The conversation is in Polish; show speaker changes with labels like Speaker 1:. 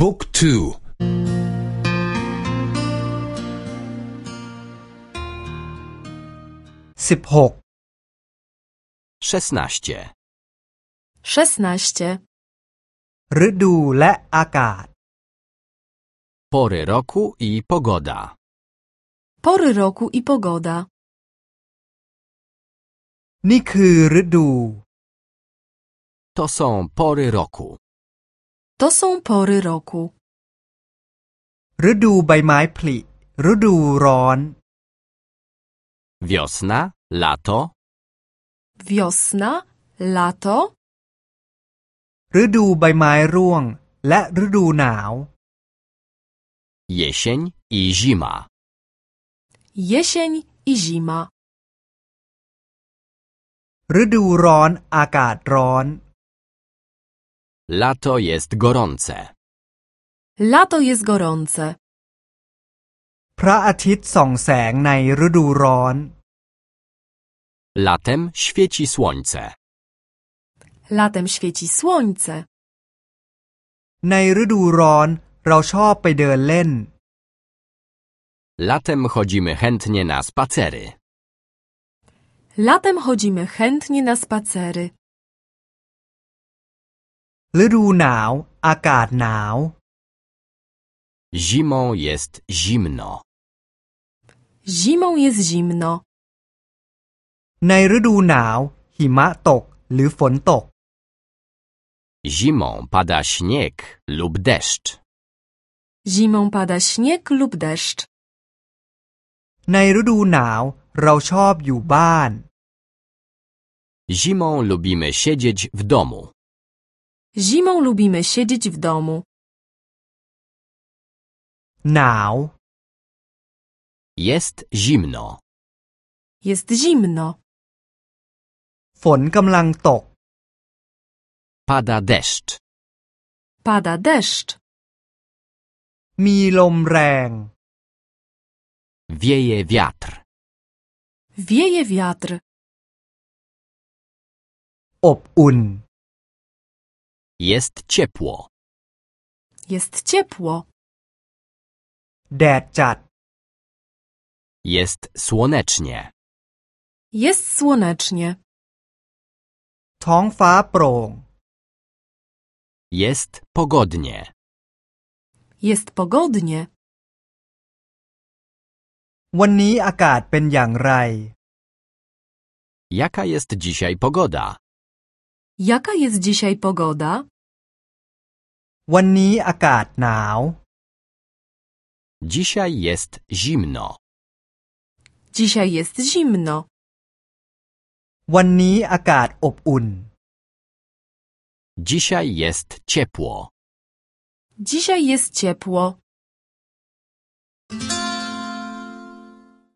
Speaker 1: บุ๊กทู
Speaker 2: สิบหก
Speaker 3: szesnaście,
Speaker 4: szesnaście,
Speaker 2: ฤดูและอากาศ
Speaker 3: pory roku i pogoda,
Speaker 4: pory roku i pogoda.
Speaker 2: นี่คือฤดู
Speaker 3: to są pory roku,
Speaker 4: To są pory roku.
Speaker 2: ฤดูใบไม้ผลิ ฤดูร้อน
Speaker 3: wiosna, lato,
Speaker 4: Wiosna, lato,
Speaker 2: ฤดูใบไม้ร่วง และฤดูหนาว
Speaker 3: jesień i zima,
Speaker 4: jesień i zima.
Speaker 2: ฤดูร้อนอากาศร้อน
Speaker 3: lato jest gorące,
Speaker 4: Lato jest gorące.
Speaker 2: พระอาทิตย์ส่องแสงในฤดูร้อน
Speaker 3: latem świeci słońce,
Speaker 4: Latem świeci słońce.
Speaker 2: ในฤดูร้อนเราชอบไปเดินเล่น
Speaker 3: latem chodzimy chętnie na spacery,
Speaker 4: Latem chodzimy chętnie na spacery.
Speaker 2: ฤดูหนาว อากาศหนาว
Speaker 3: zimą jest zimno,
Speaker 4: Zimą jest zimno.
Speaker 2: ในฤดูหนาว หิมะตกหรือฝนตก
Speaker 3: zimą pada śnieg lub deszcz,
Speaker 4: Zimą pada śnieg lub deszcz.
Speaker 2: ในฤดูหนาวเราชอบอยู่บ้าน
Speaker 3: zimą lubimy siedzieć w domu,
Speaker 4: Zimą lubimy siedzieć w domu.
Speaker 2: หนาว
Speaker 3: jest zimno,
Speaker 4: Jest zimno.
Speaker 2: ฝนกำลังตก
Speaker 3: pada deszcz,
Speaker 4: Pada deszcz.
Speaker 2: มีลมแรง
Speaker 3: wieje wiatr,
Speaker 4: Wieje wiatr.
Speaker 2: อบอุ่น
Speaker 3: jest ciepło,
Speaker 4: Jest ciepło.
Speaker 2: แดดจัด
Speaker 3: jest słonecznie,
Speaker 4: Jest słonecznie.
Speaker 2: ท้องฟ้าโปร่ง
Speaker 3: jest pogodnie,
Speaker 4: Jest pogodnie.
Speaker 2: วันนี้อากาศเป็นอย่างไร
Speaker 3: Jaka jest dzisiaj pogoda?
Speaker 4: Jaka jest dzisiaj pogoda?
Speaker 2: วันนี้อากาศหนาว
Speaker 3: Dzisiaj jest zimno.
Speaker 4: Dzisiaj jest zimno.
Speaker 2: วันนี้อากาศอบอุ่น
Speaker 3: Dzisiaj jest ciepło.
Speaker 4: Dzisiaj jest ciepło.